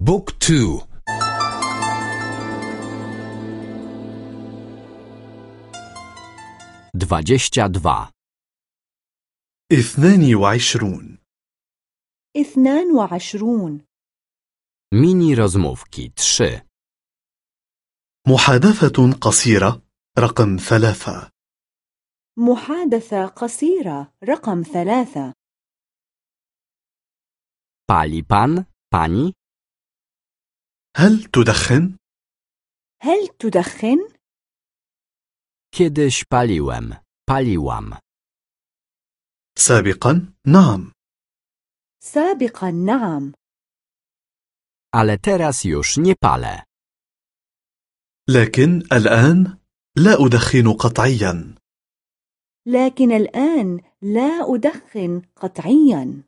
بوك تو. dwadzieścia dwa, اثنان وعشرون. اثنان وعشرون. mini rozmówki trzy, محادثة قصيرة رقم ثلاثة. محادثة قصيرة رقم ثلاثة. Pali pan, pani, هل تدخن؟ هل تدخن؟ kiedyś paliłem, paliłam, سابقا نعم سابقا نعم ale teraz już nie palę. لكن الآن لا أدخن قطعيا لكن الآن لا أدخن قطعيا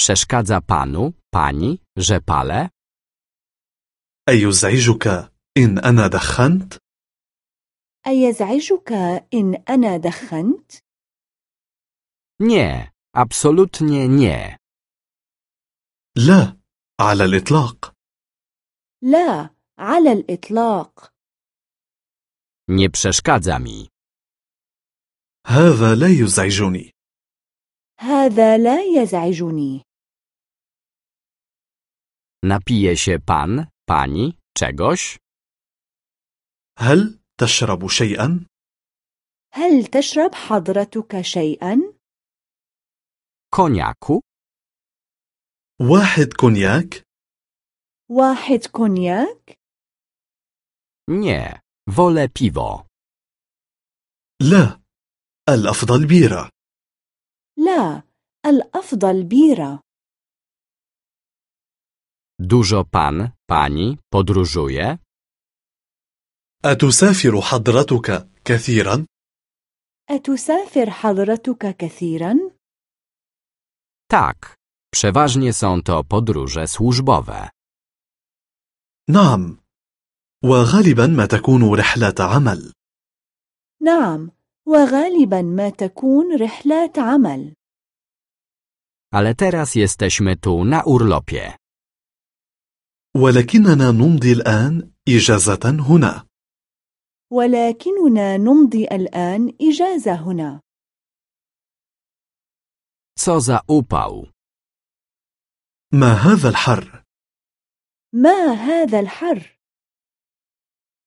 Przeszkadza panu, pani, że palę? أيزعجك إن أنا دخنت؟ أيزعجك إن أنا دخنت؟ Nie, absolutnie nie. لا على الإطلاق لا على الإطلاق Nie przeszkadza mi. هذا لا يزعجني هذا لا يزعجني Napije się pan, pani, czegoś? هل تشرب شيئا؟ هل تشرب حضرتك شيئا؟ Koniaku? واحد كونياك؟ واحد كونياك؟ Nie, wolę piwo. لا الأفضل بيرة لا الأفضل بيرة Dużo pan, pani podróżuje? أتسافر حضرتك كثيرا؟ أتسافر حضرتك كثيرا؟ Tak, przeważnie są to podróże służbowe. نعم وغالبا ما تكون رحلة عمل نعم وغالبا ما تكون رحلات عمل Ale teraz jesteśmy tu na urlopie. ولكننا نمضي الآن إجازة هنا ولكننا نمضي الآن إجازة هنا Co za upał. ما هذا الحر؟ ما هذا الحر؟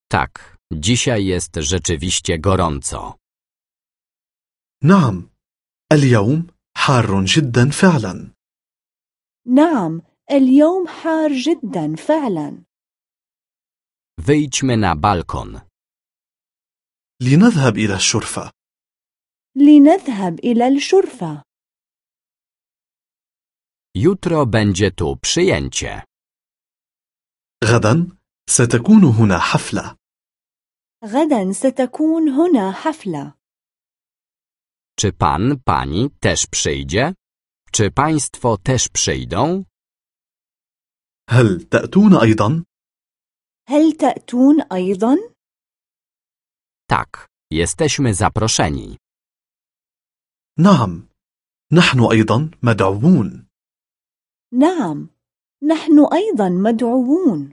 Tak, dzisiaj jest rzeczywiście gorąco. نعم اليوم حار جدا فعلا نعم اليوم حار جدا فعلا Wyjdźmy na balkon. لنذهب إلى الشرفة لنذهب إلى الشرفة Jutro będzie tu przyjęcie. غدا ستكون هنا حفلة غدا ستكون هنا حفلة Czy pan, pani też przyjdzie? Czy państwo też przyjdą? هل تأتون أيضا؟ هل تأتون أيضا؟ Tak, jesteśmy zaproszeni. نعم نحن أيضا مدعوون نعم نحن أيضا مدعوون